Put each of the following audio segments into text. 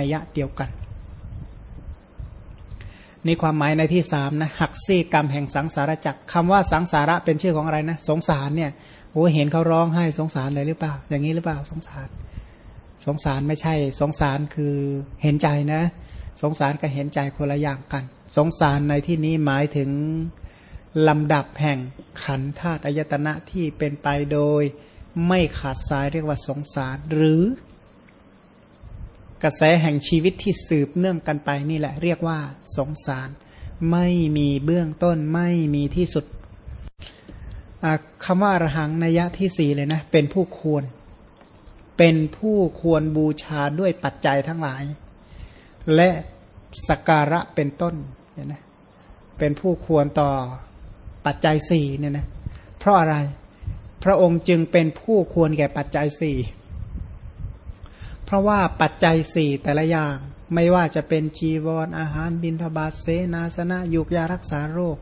นัยยะเดียวกัน นี่ความหมายในที่สามนะหักซี่กรรมแห่งสังสารจักรคำว่าสังสาระเป็นชื่อของอะไรนะ สงสารเนี่ยโอ้เห็นเขาร้องไห้สงสารเลยหรือเปล่า อย่างนี้หรือเปล่าสงสาร สงสารไม่ใช่ สงสารคือเห็นใจนะ สงสารกับเห็นใจคนละอย่างกัน สงสารในที่นี้หมายถึงลำดับแห่งขันธาตุอายตนะที่เป็นไปโดยไม่ขาดสายเรียกว่าสงสารหรือ กระแสแห่งชีวิตที่สืบเนื่องกันไปนี่แหละ เรียกว่าสงสาร ไม่มีเบื้องต้นไม่มีที่สุดคำว่าอรหังนัยยะที่สี่เลยนะ เป็นผู้ควร เป็นผู้ควรบูชาด้วยปัจจัยทั้งหลาย และสการะเป็นต้นเนี่ยนะเป็นผู้ควรต่อปัจจัยสี่เนี่ยนะเพราะอะไร พระองค์จึงเป็นผู้ควรแก่ปัจจัยสี่ เพราะว่าปัจจัยสี่แต่ละอย่าง ไม่ว่าจะเป็นจีวรออาหารบินทบาทเสนาสนะยุกยารักษาโรค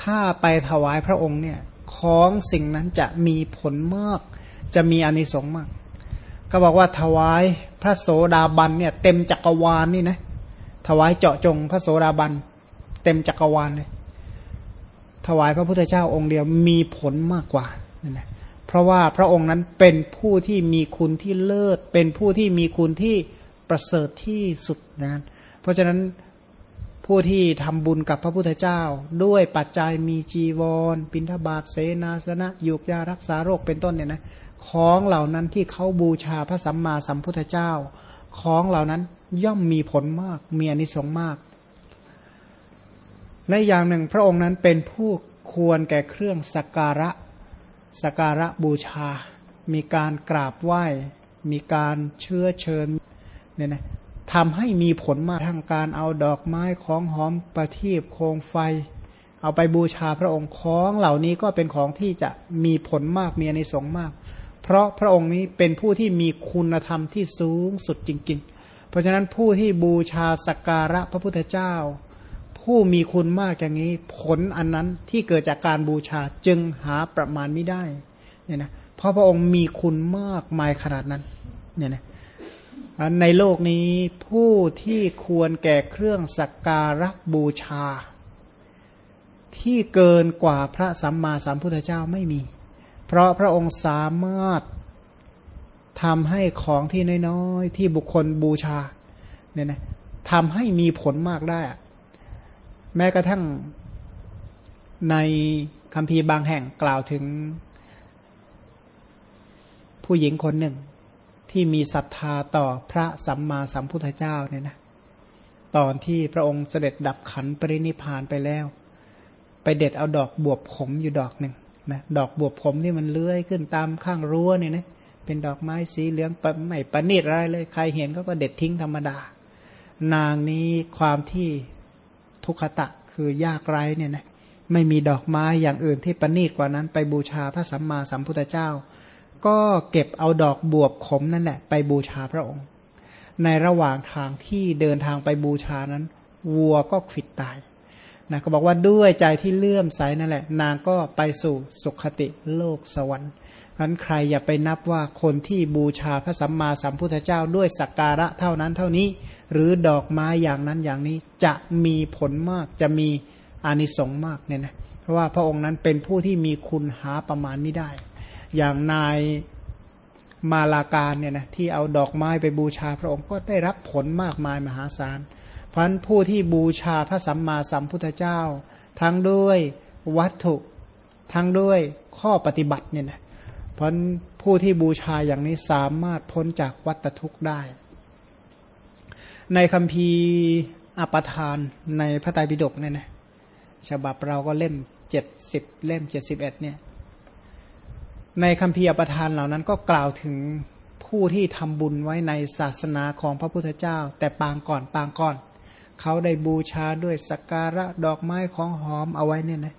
ถ้าไปถวายพระองค์เนี่ยของสิ่งนั้นจะมีผลมาก จะมีอนิสงส์มาก ก็บอกว่าถวายพระโสดาบันเนี่ยเต็มจักรวาลนี่นะถวายเจาะจงพระโสดาบัน เต็มจักรวาลเลยถวายพระพุทธเจ้าองค์เดียวมีผลมากกว่านี่นะ เพราะว่าพระองค์นั้นเป็นผู้ที่มีคุณที่เลิศ เป็นผู้ที่มีคุณที่ประเสริฐที่สุดนะเพราะฉะนั้นผู้ที่ทำบุญกับพระพุทธเจ้า ด้วยปัจจัยมีจีวรปินทบาทเสนาสนะยุกยารักษาโรคเป็นต้นเนี่ยนะของเหล่านั้นที่เขาบูชาพระสัมมาสัมพุทธเจ้า ของเหล่านั้นย่อมมีผลมากมีอนิสงส์มากและอย่างหนึ่งพระองค์นั้นเป็นผู้ควรแก่เครื่องสักการะ สการะบูชา มีการกราบไหว้ มีการเชื้อเชิญเนี่ยนะทำให้มีผลมาทางการเอาดอกไม้ของหอมประทีปโคมไฟ เอาไปบูชาพระองค์ของเหล่านี้ก็เป็นของที่จะมีผลมากมีอนิสงส์มาก เพราะพระองค์นี้เป็นผู้ที่มีคุณธรรมที่สูงสุดจริง ๆ เพราะฉะนั้นผู้ที่บูชาสักการะพระพุทธเจ้า ผู้มีคุณมากอย่างนี้ ผลอันนั้นที่เกิดจากการบูชาจึงหาประมาณไม่ได้เนี่ยนะเพราะพระองค์มีคุณมากมายขนาดนั้นเนี่ยนะในโลกนี้ผู้ที่ควรแก่เครื่องสักการะบูชา ที่เกินกว่าพระสัมมาสัมพุทธเจ้าไม่มี เพราะพระองค์สามารถทำให้ของที่น้อยๆที่บุคคลบูชาเนี่ยนะทำให้มีผลมากได้ แม้กระทั่งในคำพีบางแห่งกล่าวถึง ผู้หญิงคนหนึ่ง ที่มีศรัทธาต่อพระสัมมาสัมพุทธเจ้าเนี่ยนะตอนที่พระองค์เสด็จดับขันปรินิพานไปแล้ว ไปเด็ดเอาดอกบวบขมอยู่ดอกหนึ่งนะดอกบวบขมที่มันเลื้อยขึ้นตามข้างรั้วเนี่ยนะเป็นดอกไม้สีเหลืองปไม่ประณีตอะไรเลย ใครเห็นก็ก็เด็ดทิ้งธรรมดา นางนี้ความที่ ทุกขตะคือยากไร้เนี่ยนะไม่มีดอกไม้อย่างอื่นที่ประณีตกว่านั้น ไปบูชาพระสัมมาสัมพุทธเจ้า ก็เก็บเอาดอกบวบขมนั่นแหละ ไปบูชาพระองค์ ในระหว่างทางที่เดินทางไปบูชานั้น วัวก็ขิดตายนะก็บอกว่าด้วยใจที่เลื่อมใสนั่นแหละ นางก็ไปสู่สุขติโลกสวรรค์ นั้นใครอย่าไปนับว่าคนที่บูชาพระสัมมาสัมพุทธเจ้าด้วยสักการะเท่านั้นเท่านี้ หรือดอกไม้อย่างนั้นอย่างนี้จะมีผลมากจะมีอานิสงส์มากเนี่ยนะเพราะว่าพระองค์นั้นเป็นผู้ที่มีคุณหาประมาณไม่ได้ อย่างนายมาลาการเนี่ยนะที่เอาดอกไม้ไปบูชาพระองค์ก็ได้รับผลมากมายมหาศาลเพราะนั้นผู้ที่บูชาพระสัมมาสัมพุทธเจ้า ทั้งด้วยวัตถุ ทั้งด้วยข้อปฏิบัติเนี่ยนะ เพราะผู้ที่บูชาอย่างนี้สามารถพ้นจากวัฏทุกข์ได้ ในคำพีอปทานในพระไตรปิฎกเนี่ยนะฉบับเราก็เล่มเจ็ดสิบเล่มเจ็ดสิบเอ็ดเนี่ย ในคำพีอปทานเหล่านั้นก็กล่าวถึงผู้ที่ทำบุญไว้ในศาสนาของพระพุทธเจ้า แต่ปางก่อนปางก่อนเขาได้บูชาด้วยสักการะดอกไม้ของหอมเอาไว้เนี่ยนะ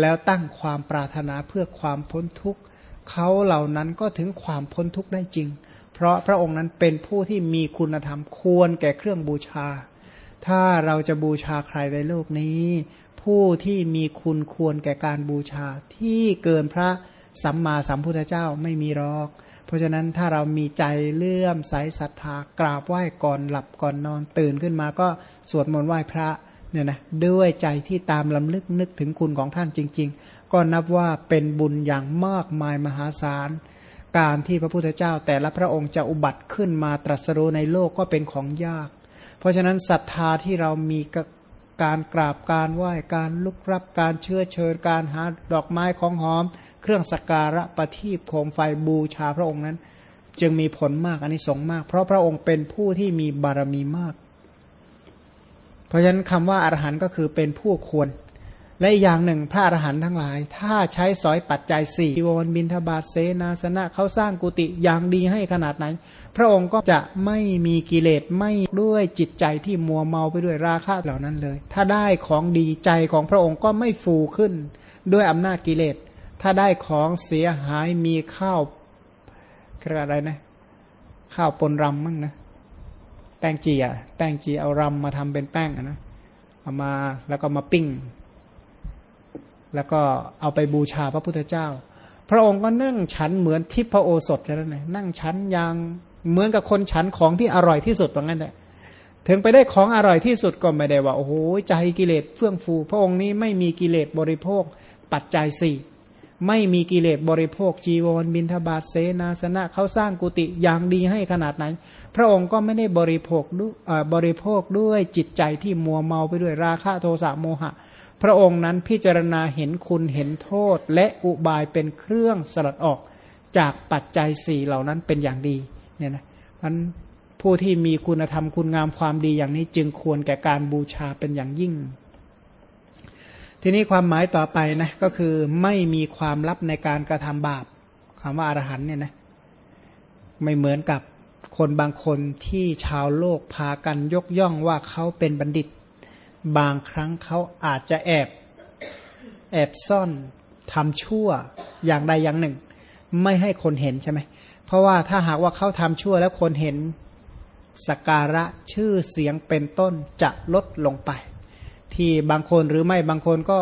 แล้วตั้งความปรารถนาเพื่อความพ้นทุกข์ เขาเหล่านั้นก็ถึงความพ้นทุกข์ได้จริง เพราะพระองค์นั้นเป็นผู้ที่มีคุณธรรมควรแก่เครื่องบูชา ถ้าเราจะบูชาใครในโลกนี้ ผู้ที่มีคุณควรแก่การบูชาที่เกินพระสัมมาสัมพุทธเจ้าไม่มีรอก เพราะฉะนั้นถ้าเรามีใจเลื่อมใสศรัทธากราบไหว้ก่อนหลับก่อนนอนตื่นขึ้นมาก็สวดมนต์ไหว้พระเนี่ยนะด้วยใจที่ตามลำลึกนึกถึงคุณของท่านจริง ๆ ก็นับว่าเป็นบุญอย่างมากมายมหาศาล การที่พระพุทธเจ้าแต่ละพระองค์จะอุบัติขึ้นมาตรัสรู้ในโลกก็เป็นของยาก เพราะฉะนั้นศรัทธาที่เรามีการกราบการไหว้การลุกรับการเชื่อเชิญการหาดอกไม้ของหอม เครื่องสักการะประทีปโคมไฟบูชาพระองค์นั้น จึงมีผลมากอันนี้สงมาก เพราะพระองค์เป็นผู้ที่มีบารมีมาก เพราะฉะนั้นคำว่าอรหันต์ก็คือเป็นผู้ควร และอย่างหนึ่งพระอรหันต์ทั้งหลาย ถ้าใช้สอยปัจจัยสี่วนบินทบาทเสนาสนะเขาสร้างกุฏิอย่างดีให้ขนาดไหน พระองค์ก็จะไม่มีกิเลสไม่ด้วยจิตใจที่มัวเมาไปด้วยราคะเหล่านั้นเลย ถ้าได้ของดีใจของพระองค์ก็ไม่ฟูขึ้นด้วยอำนาจกิเลส ถ้าได้ของเสียหายมีข้าวอะไรนะ ข้าวปนรำมั่งนะแป้งจีอะแป้งจีเอารำมาทำเป็นแป้งนะเอามาแล้วก็มาปิ้ง แล้วก็เอาไปบูชาพระพุทธเจ้า พระองค์ก็นั่งฉันเหมือนทิพโอสถแล้วนะนั่งฉันอย่างเหมือนกับคนฉันของที่อร่อยที่สุดว่างั้นแหละถึงไปได้ของอร่อยที่สุดก็ไม่ได้ว่าโอ้โหใจกิเลสเฟื่องฟู พระองค์นี้ไม่มีกิเลสบริโภค ปัจจัยสี่ไม่มีกิเลสบริโภคจีวรบินทบาทเสนาสนะเขาสร้างกุฏิอย่างดีให้ขนาดไหน พระองค์ก็ไม่ได้บริโภคด้วยบริโภคด้วยจิตใจที่มัวเมาไปด้วยราคะโทสะโมหะ พระองค์นั้นพิจารณาเห็นคุณเห็นโทษ และอุบายเป็นเครื่องสลัดออกจากปัจจัยสี่เหล่านั้นเป็นอย่างดีเนี่ยนะมันผู้ที่มีคุณธรรมคุณงามความดีอย่างนี้จึงควรแก่การบูชาเป็นอย่างยิ่ง ทีนี้ความหมายต่อไปนะก็คือไม่มีความลับในการกระทำบาปคำว่าอารหันเนี่ยนะไม่เหมือนกับคนบางคนที่ชาวโลกพากันยกย่องว่าเขาเป็นบัณฑิต บางครั้งเขาอาจจะแอบแอบซ่อนทำชั่วอย่างใดอย่างหนึ่ง ไม่ให้คนเห็นใช่ไหมเพราะว่าถ้าหากว่าเขาทำชั่วแล้วคนเห็นสการะชื่อเสียงเป็นต้นจะลดลงไป ที่บางคนหรือไม่บางคนก็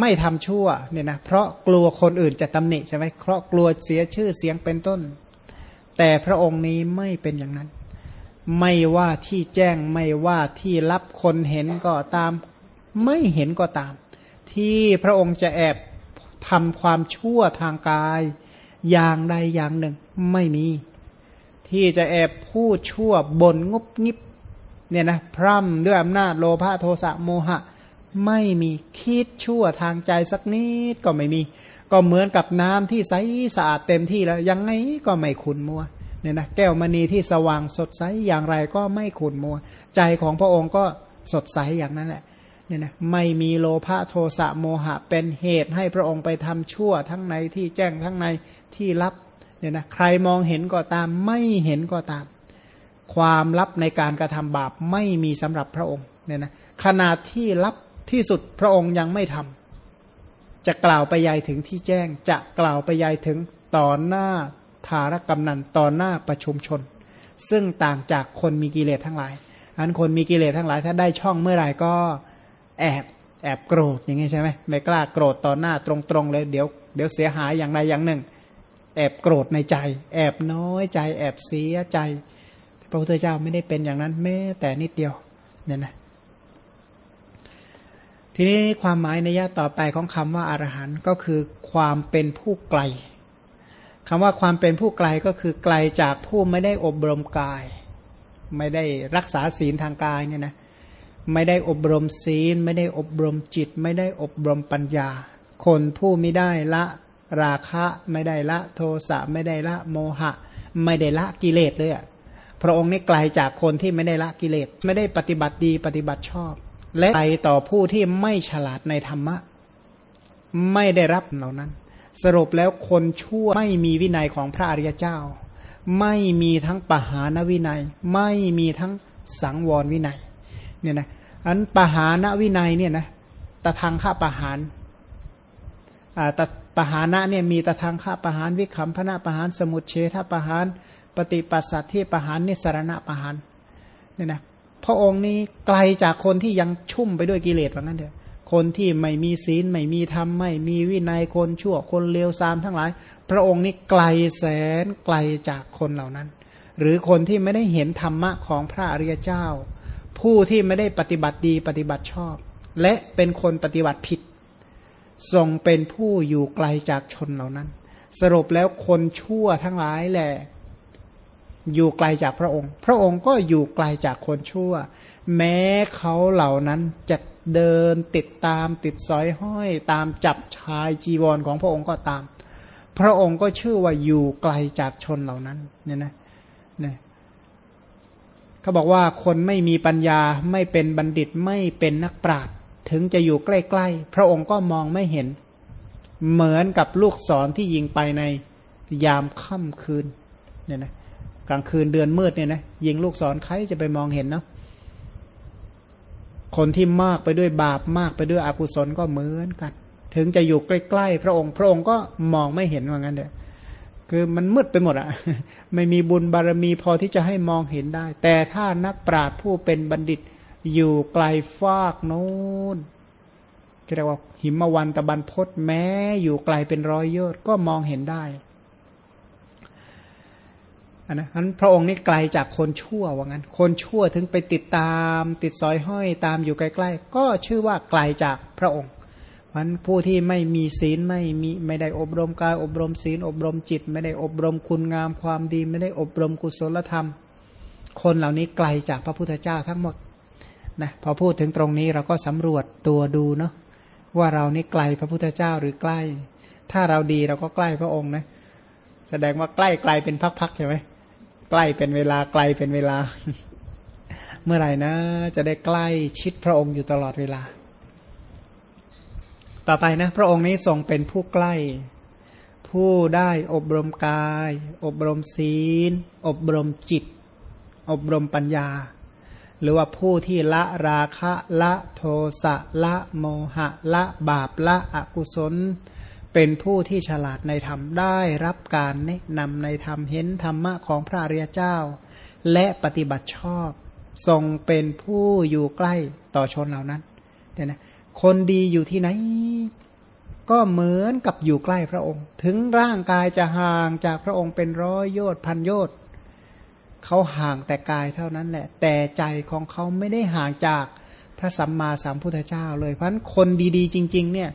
ไม่ทำชั่วเนี่ยนะเพราะกลัวคนอื่นจะตำหนิใช่ไหมเพราะกลัวเสียชื่อเสียงเป็นต้น แต่พระองค์นี้ไม่เป็นอย่างนั้น ไม่ว่าที่แจ้งไม่ว่าที่รับคนเห็นก็ตาม ไม่เห็นก็ตาม ที่พระองค์จะแอบทำความชั่วทางกาย อย่างใดอย่างหนึ่ง ไม่มี ที่จะแอบพูดชั่วบนงบงิบเนี่ยนะพร่ำด้วยอำนาจโลภะโทสะโมหะ ไม่มีคิดชั่วทางใจสักนิดก็ไม่มี ก็เหมือนกับน้ำที่ใสสะอาดเต็มที่แล้ว ยังไงก็ไม่ขุนมัว เนี่ยนะแก้วมณีที่สว่างสดใสอย่างไรก็ไม่ขุ่นมัว ใจของพระองค์ก็สดใสอย่างนั้นแหละเนี่ยนะไม่มีโลภะโทสะโมหะเป็นเหตุให้พระองค์ไปทำชั่วทั้งในที่แจ้งทั้งในที่ลับเนี่ยนะใครมองเห็นก็ตามไม่เห็นก็ตาม ความลับในการกระทำบาปไม่มีสำหรับพระองค์เนี่ยนะขนาดที่ลับที่สุดพระองค์ยังไม่ทำจะกล่าวไปยายถึงที่แจ้งจะกล่าวไปยายถึงต่อหน้า ทารกำนันต่อหน้าประชุมชน ซึ่งต่างจากคนมีกิเลสทั้งหลาย อันคนมีกิเลสทั้งหลาย ถ้าได้ช่องเมื่อไหร่ก็แอบแอบโกรธอย่างงี้ใช่ไหมไม่กล้าโกรธต่อหน้าตรงๆเลยเดี๋ยวเดี๋ยวเสียหายอย่างใดอย่างหนึ่ง แอบโกรธในใจ แอบน้อยใจ แอบเสียใจ พระพุทธเจ้าไม่ได้เป็นอย่างนั้นแม้แต่นิดเดียวเนี่ยนะทีนี้ความหมายในยะต่อไปของคำว่าอารหันต์ก็คือความเป็นผู้ไกล คำว่าความเป็นผู้ไกลก็คือไกลจากผู้ไม่ได้อบรมกาย ไม่ได้รักษาศีลทางกายเนี่ยนะไม่ได้อบรมศีล ไม่ได้อบรมจิต ไม่ได้อบรมปัญญา คนผู้ไม่ได้ละราคะ ไม่ได้ละโทสะไม่ได้ละโมหะ ไม่ได้ละกิเลสเลยอะพระองค์นี่ไกลจากคนที่ไม่ได้ละกิเลส ไม่ได้ปฏิบัติดีปฏิบัติชอบ และไกลต่อผู้ที่ไม่ฉลาดในธรรมะ ไม่ได้รับเหล่านั้น สรุปแล้วคนชั่วไม่มีวินัยของพระอริยเจ้า ไม่มีทั้งปหานวินัย ไม่มีทั้งสังวรวินัยเนี่ยนะอันปหานวินัยเนี่ยนะตะทางข้าปหานอ่าตะปหานะเนี่ยมีตะทางข้าปหานวิคัมพนะปหานสมุทเฉทปหานปฏิปัสสัตที่ปหานนิสรณะปหานเนี่ยนะพระองค์นี้ไกลจากคนที่ยังชุ่มไปด้วยกิเลสว่างั้นเถอะ คนที่ไม่มีศีลไม่มีธรรมไม่มีวินัยคนชั่วคนเลวทรามทั้งหลาย พระองค์นี้ไกลแสนไกลจากคนเหล่านั้น หรือคนที่ไม่ได้เห็นธรรมะของพระอริยเจ้า ผู้ที่ไม่ได้ปฏิบัติดีปฏิบัติชอบ และเป็นคนปฏิบัติผิดทรงเป็นผู้อยู่ไกลจากชนเหล่านั้น สรุปแล้วคนชั่วทั้งหลายแหละอยู่ไกลจากพระองค์ พระองค์ก็อยู่ไกลจากคนชั่ว แม้เขาเหล่านั้นจะ เดินติดตามติดสอยห้อยตามจับชายจีวรของพระองค์ก็ตาม พระองค์ก็ชื่อว่าอยู่ไกลจากชนเหล่านั้นเนี่ยนะเนี่ยเขาบอกว่าคนไม่มีปัญญาไม่เป็นบัณฑิตไม่เป็นนักปราชญ์ถึงจะอยู่ใกล้ๆ พระองค์ก็มองไม่เห็น เหมือนกับลูกศรที่ยิงไปในยามค่ำคืนเนี่ยนะกลางคืนเดือนมืดเนี่ยนะยิงลูกศรใครจะไปมองเห็นเนาะ คนที่มากไปด้วยบาปมากไปด้วยอกุศลก็เหมือนกัน ถึงจะอยู่ใกล้ๆพระองค์พระองค์ก็มองไม่เห็นว่างั้นเถอะคือมันมืดไปหมดอะไม่มีบุญบารมีพอที่จะให้มองเห็นได้ แต่ถ้านักปราชญ์ผู้เป็นบัณฑิตอยู่ไกลฟากโน้นเรียกว่าหิมวันตะบันพศแม้อยู่ไกลเป็นร้อยยอดก็มองเห็นได้ อันนั้นพระองค์นี่ไกลจากคนชั่วว่างั้น คนชั่วถึงไปติดตาม ติดซอยห้อยตามอยู่ใกล้ๆ ก็ชื่อว่าไกลจากพระองค์มันผู้ที่ไม่มีศีลไม่มีไม่ได้อบรมกาย อบรมศีล อบรมจิต ไม่ได้อบรมคุณงามความดี ไม่ได้อบรมกุศลธรรม คนเหล่านี้ไกลจากพระพุทธเจ้าทั้งหมดนะพอพูดถึงตรงนี้เราก็สำรวจตัวดูเนาะว่าเรานี่ไกลพระพุทธเจ้าหรือใกล้ ถ้าเราดีเราก็ใกล้พระองค์นะแสดงว่าใกล้ไกลเป็นพักๆใช่ไหม ใกล้เป็นเวลาไกลเป็นเวลา เมื่อไหร่นะ จะได้ใกล้ชิดพระองค์อยู่ตลอดเวลา ต่อไปนะ พระองค์นี้ทรงเป็นผู้ใกล้ ผู้ได้อบรมกาย อบรมศีล อบรมจิต อบรมปัญญา หรือว่าผู้ที่ละราคะละโทสะละโมหะ ละบาปละอกุศล เป็นผู้ที่ฉลาดในธรรมได้รับการแนะนำในธรรมเห็นธรรมะของพระอริยเจ้า และปฏิบัติชอบ ทรงเป็นผู้อยู่ใกล้ต่อชนเหล่านั้นเนี่ยนะคนดีอยู่ที่ไหน ก็เหมือนกับอยู่ใกล้พระองค์ ถึงร่างกายจะห่างจากพระองค์เป็นร้อยโยชน์พันโยชน์เขาห่างแต่กายเท่านั้นแหละ แต่ใจของเขาไม่ได้ห่างจากพระสัมมาสัมพุทธเจ้าเลยเพราะฉะนั้นคนดีๆ จริง ๆ เนี่ย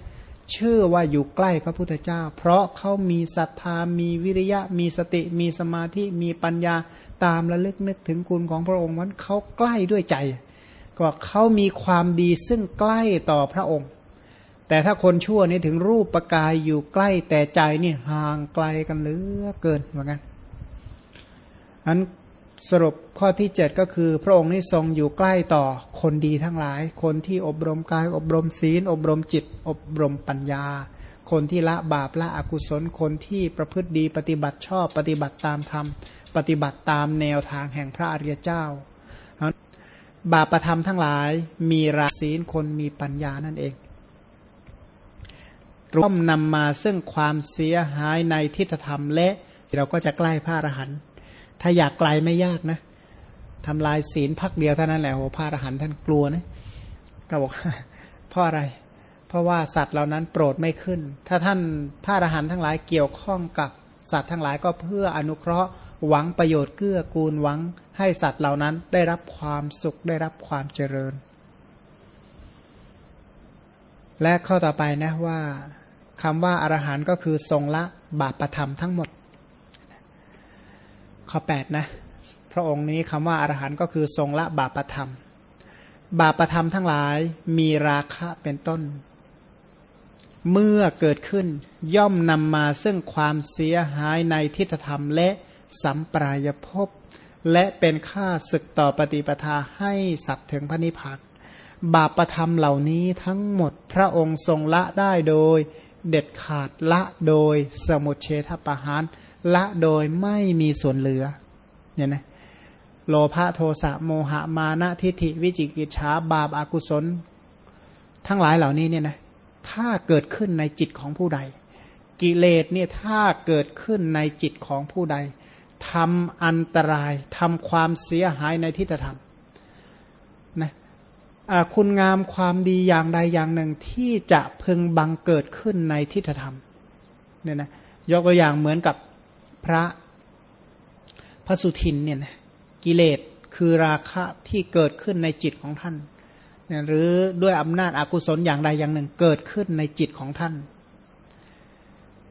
ชื่อว่าอยู่ใกล้พระพุทธเจ้า เพราะเขามีศรัทธามีวิริยะ มีสติ มีสมาธิ มีปัญญาตามระลึกนึกถึงคุณของพระองค์วันเขาใกล้ด้วยใจ ก็เขามีความดีซึ่งใกล้ต่อพระองค์ แต่ถ้าคนชั่วนี่ถึงรูปประกายอยู่ใกล้แต่ใจนี่ห่างไกลกันเหลือเกินเหมือนกันอันสรุป ข้อที่เจ็ดก็คือพระองค์นี้ทรงอยู่ใกล้ต่อคนดีทั้งหลาย คนที่อบรมกาย อบรมศีล อบรมจิต อบรมปัญญา คนที่ละบาปละอกุศลคนที่ประพฤติดีปฏิบัติชอบปฏิบัติตามธรรม ปฏิบัติตามแนวทางแห่งพระอริยเจ้า บาปประธรรมทั้งหลายมีราศีลคนมีปัญญานั่นเองร่วมนำมาซึ่งความเสียหายในทิฏฐธรรมและเราก็จะใกล้พระอรหันต์ถ้าอยากไกลไม่ยากนะ ทำลายศีลพักเดียวเท่านั้นแหละโอ้พระอรหันต์ท่านกลัวนะก็บอกเพราะอะไร เพราะว่าสัตว์เหล่านั้นโปรดไม่ขึ้น ถ้าท่านพระอรหันต์ทั้งหลายเกี่ยวข้องกับสัตว์ทั้งหลายก็เพื่ออนุเคราะห์หวังประโยชน์เกื้อกูลหวังให้สัตว์เหล่านั้นได้รับความสุขได้รับความเจริญ และข้อต่อไปนะว่าคำว่าอารหันต์ก็คือทรงละบาปประธรรมทั้งหมด ข้อ 8 นะ พระองค์นี้คำว่าอารหันต์ก็คือทรงละบาปธรรม บาปธรรมทั้งหลายมีราคะเป็นต้น เมื่อเกิดขึ้นย่อมนำมาซึ่งความเสียหายในทิฏฐธรรมและสัมปรายภพและเป็นค่าศึกต่อปฏิปทาให้สัตว์ถึงพระนิพพานบาปธรรมเหล่านี้ทั้งหมดพระองค์ทรงละได้โดย เด็ดขาดละโดยสมุเฉทประหาร ละโดยไม่มีส่วนเหลือเนี่ยนะ โลภะโทสะโมหะมานะทิฏฐิวิจิกิจฉาบาปอากุศล ทั้งหลายเหล่านี้เนี่ยนะถ้าเกิดขึ้นในจิตของผู้ใด กิเลสเนี่ยถ้าเกิดขึ้นในจิตของผู้ใดทำอันตรายทำความเสียหายในทิฏฐธรรมนะคุณงามความดีอย่างใดอย่างหนึ่งที่จะพึงบังเกิดขึ้นในทิฏฐธรรมเนี่ยนะยกตัวอย่างเหมือนกับพระพระสุทินเนี่ยนะ กิเลสคือราคะที่เกิดขึ้นในจิตของท่านเนี่ยหรือด้วยอำนาจอากุศลอย่างใดอย่างหนึ่งเกิดขึ้นในจิตของท่าน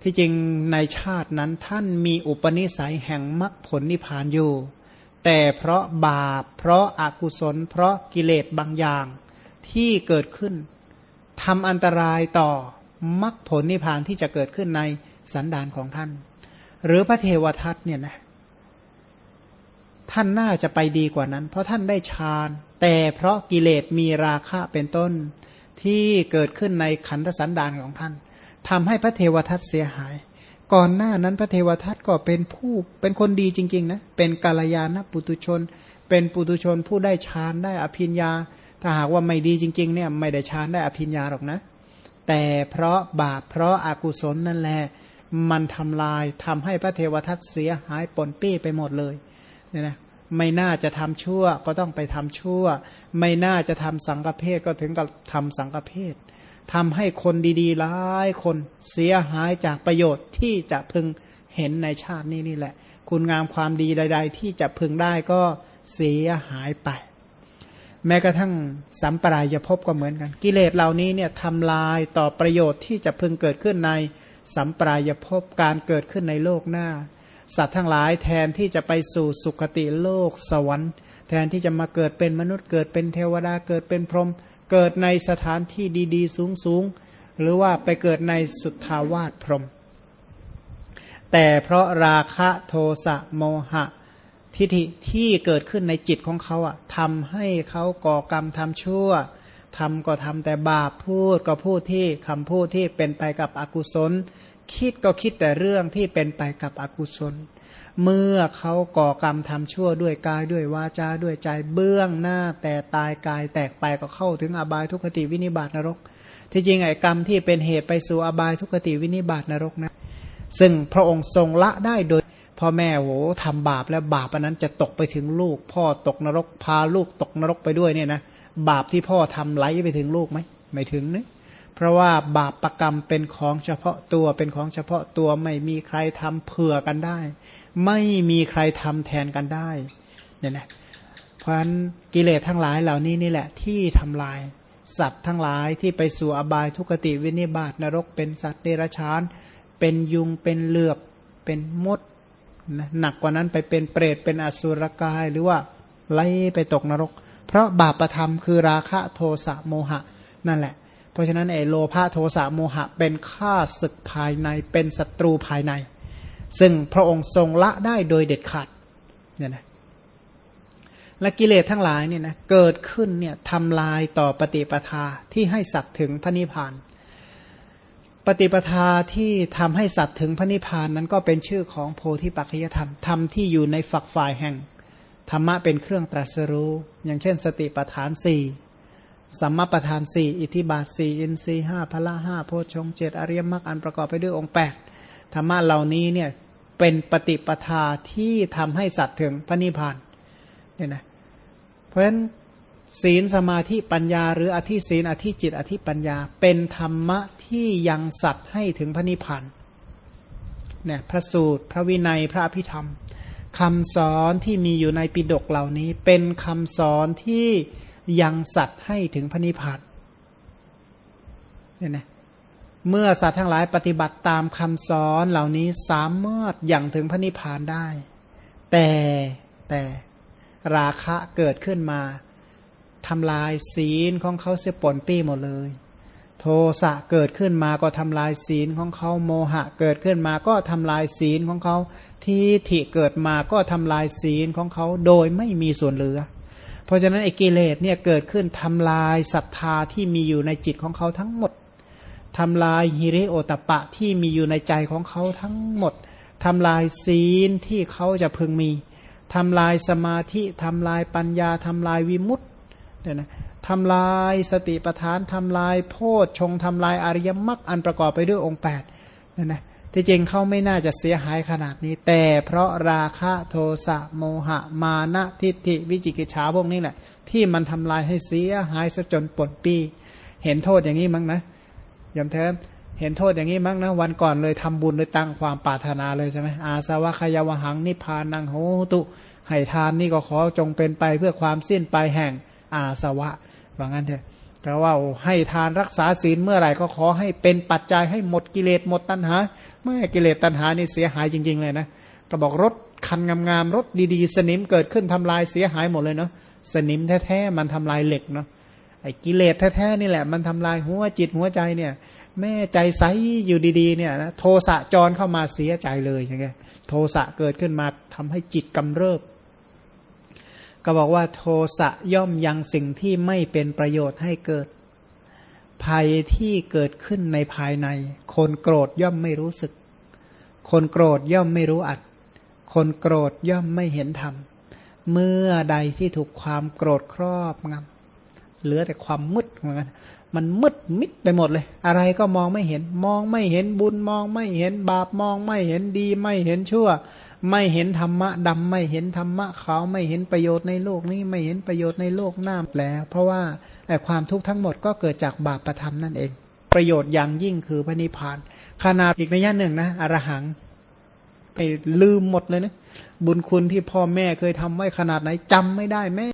ที่จริงในชาตินั้นท่านมีอุปนิสัยแห่งมรรคผลนิพพานอยู่ แต่เพราะบาป เพราะอากุศล เพราะกิเลสบางอย่างที่เกิดขึ้นทำอันตรายต่อมรรคผลนิพพานที่จะเกิดขึ้นในสันดานของท่าน หรือพระเทวทัตเนี่ยนะ ท่านน่าจะไปดีกว่านั้น เพราะท่านได้ฌาน แต่เพราะกิเลสมีราคะเป็นต้นที่เกิดขึ้นในขันธสันดานของท่านทำให้พระเทวทัตเสียหาย ก่อนหน้านั้นพระเทวทัตก็เป็นผู้เป็นคนดีจริงๆนะเป็นกาลยานปุตุชน เป็นปุตุชนผู้ได้ฌานได้อภิญญา ถ้าหากว่าไม่ดีจริงๆเนี่ยไม่ได้ฌานได้อภิญญาหรอกนะ แต่เพราะบาปเพราะอากุศลนั่นแหละมันทำลายทำให้พระเทวทัตเสียหายปนปี้ไปหมดเลย เนี่ยนะไม่น่าจะทำชั่วก็ต้องไปทำชั่ว ไม่น่าจะทำสังฆเพศก็ถึงกับทำสังฆเพศทำให้คนดีๆหลายคนเสียหายจากประโยชน์ที่จะพึงเห็นในชาตินี้นี่แหละ คุณงามความดีใด ๆ ที่จะพึงได้ก็เสียหายไป แม้กระทั่งสัมปรายภพก็เหมือนกัน กิเลสเหล่านี้เนี่ยทำลายต่อประโยชน์ที่จะพึงเกิดขึ้นในสัมปรายภพการเกิดขึ้นในโลกหน้า สัตว์ทั้งหลายแทนที่จะไปสู่สุคติโลกสวรรค์ แทนที่จะมาเกิดเป็นมนุษย์เกิดเป็นเทวดาเกิดเป็นพรหมเกิดในสถานที่ดี ๆ สูงๆ หรือว่าไปเกิดในสุทธาวาสพรหมแต่เพราะราคะโทสะโมหะทิฏฐิที่เกิดขึ้นในจิตของเขาอะทำให้เขาก่อกรรมทำชั่วทำก็ทำแต่บาปพูดก็พูดที่คำพูดที่เป็นไปกับอกุศล คิดก็คิดแต่เรื่องที่เป็นไปกับอกุศล เมื่อเขาก่อกรรมทำชั่วด้วยกายด้วยวาจาด้วยใจเบื้องหน้าแต่ตายกายแตกไปก็เข้าถึงอบายทุกขติวินิบาตนรก ที่จริงไอ้กรรมที่เป็นเหตุไปสู่อบายทุกขติวินิบาตนรกนะซึ่งพระองค์ทรงละได้โดยพ่อแม่โหทำบาปแล้วบาปอันนั้นจะตกไปถึงลูก พ่อตกนรกพาลูกตกนรกไปด้วยเนี่ยนะบาปที่พ่อทำไหลไปถึงลูกไหมไม่ถึงนะ เพราะว่าบาปประกรรมเป็นของเฉพาะตัวเป็นของเฉพาะตัวไม่มีใครทำเผื่อกันได้ ไม่มีใครทำแทนกันได้เนี่ยนะเพราะฉะนั้นกิเลสทั้งหลายเหล่านี้นี่แหละที่ทำลายสัตว์ทั้งหลายที่ไปสู่อบายทุกติวินิบาตนรกเป็นสัตว์เดรัจฉาน เป็นยุงเป็นเหลือบเป็นมดหนักกว่านั้นไปเป็นเปรตเป็นอสุรกายหรือว่าไล่ไปตกนรก เพราะบาปประธรรมคือราคะโทสะโมหะนั่นแหละ เพราะฉะนั้นไอโลภะโทสะโมหะเป็นข้าศึกภายในเป็นศัตรูภายใน ซึ่งพระองค์ทรงละได้โดยเด็ดขาดเนี่ยนะและกิเลสทั้งหลายเนี่ยนะเกิดขึ้นเนี่ยทำลายต่อปฏิปทาที่ให้สัตว์ถึงพระนิพพาน ปฏิปทาที่ทำให้สัตว์ถึงพระนิพพานนั้นก็เป็นชื่อของโพธิปัจจยธรรมธรรมที่อยู่ในฝักฝ่ายแห่งธรรมะเป็นเครื่องตรัสรู้ อย่างเช่น สติปัฏฐานสี่ สัมมาประธานสี่อิทิบาทสี่อินทรีห้าพละห้าโพชงเจ็ดอริยมรรคอันประกอบไปด้วยองค์แปดธรรมะเหล่านี้เนี่ยเป็นปฏิปทาที่ทำให้สัตว์ถึงพระนิพพานเนี่ยนะเพราะฉะนั้นศีลสมาธิปัญญา หรืออธิศีลอธิจิต อธิปัญญา เป็นธรรมะที่ยังสัตว์ให้ถึงพระนิพพานเนี่ยพระสูตร พระวินัยพระพิธรรมคำสอนที่มีอยู่ในปิฎกเหล่านี้ เป็นคำสอนที่ ยังสัตว์ให้ถึงพระนิพพานเนี่ยนะเมื่อสัตว์ทั้งหลายปฏิบัติตามคำสอนเหล่านี้สามารถยังถึงพระนิพพานได้ แต่แต่ราคะเกิดขึ้นมาทำลายศีลของเขาเสียปนปี้หมดเลย โทสะเกิดขึ้นมาก็ทำลายศีลของเขาโมหะเกิดขึ้นมาก็ทำลายศีลของเขาทีถิเกิดมาก็ทำลายศีลของเขาโดยไม่มีส่วนเหลือ เพราะฉะนั้นไอ้กิเลสเนี่ยเกิดขึ้นทำลายศรัทธาที่มีอยู่ในจิตของเขาทั้งหมดทำลายฮิริโอตปะที่มีอยู่ในใจของเขาทั้งหมดทำลายศีลที่เขาจะพึงมีทำลายสมาธิทำลายปัญญาทำลายวิมุตต์เนี่ยนะทำลายสติปัฏฐาน ทำลายโพชฌงทำลายอริยมรรคอันประกอบไปด้วยองค์8เนี่ยนะ ที่จริงเขาไม่น่าจะเสียหายขนาดนี้ แต่เพราะราคะโทสะโมหะ มานะทิฏฐิวิจิกิจฉาพวกนี้แหละ ที่มันทำลายให้เสียหายซะจนปดปี เห็นโทษอย่างนี้มั้งนะยมแท้เห็นโทษอย่างนี้มั้งนะวันก่อนเลยทำบุญเลยตั้งความปรารถนาเลยใช่ไหมอาสวะขยาวหังนิพพานังโหตุให้ทานนี่ก็ขอจงเป็นไปเพื่อความสิ้นไปแห่งอาสวะว่างั้นเถอะ แต่ว่าให้ทานรักษาศีลเมื่อไหร่ก็ขอให้เป็นปัจจัยให้หมดกิเลสหมดตัณหาเมื่อกิเลสตัณหานี่เสียหายจริง ๆ เลยนะก็บอกรถคันงามๆรถดีๆ สนิมเกิดขึ้นทำลายเสียหายหมดเลยเนาะสนิมแท้ๆมันทำลายเหล็กเนาะไอ้กิเลสแท้ๆนี่แหละ มันทำลายหัวจิตหัวใจเนี่ย แม่ใจใสอยู่ดีๆเนี่ยนะโทสะจรเข้ามาเสียใจเลยอย่างเงี้ยโทสะเกิดขึ้นมาทำให้จิตกำเริบ ก็บอกว่าโทสะย่อมยังสิ่งที่ไม่เป็นประโยชน์ให้เกิด ภัยที่เกิดขึ้นในภายใน คนโกรธย่อมไม่รู้สึก คนโกรธย่อมไม่รู้อัด คนโกรธย่อมไม่เห็นธรรม เมื่อใดที่ถูกความโกรธครอบงำเหลือแต่ความมืดเหมือน มันมืดมิดไปหมดเลย อะไรก็มองไม่เห็น มองไม่เห็นบุญมองไม่เห็นบาปมองไม่เห็นดี ไม่เห็นชั่ว ไม่เห็นธรรมะดำไม่เห็นธรรมะขาวไม่เห็นประโยชน์ในโลกนี้ไม่เห็นประโยชน์ในโลกหน้าแล้ว เพราะว่าไอ้ความทุกข์ทั้งหมดก็เกิดจากบาปประธรรมนั่นเอง ประโยชน์อย่างยิ่งคือพระนิพพานขนาดอีกในย่านหนึ่งนะอรหังไปลืมหมดเลยนะบุญคุณที่พ่อแม่เคยทำไว้ขนาดไหนจำไม่ได้แม่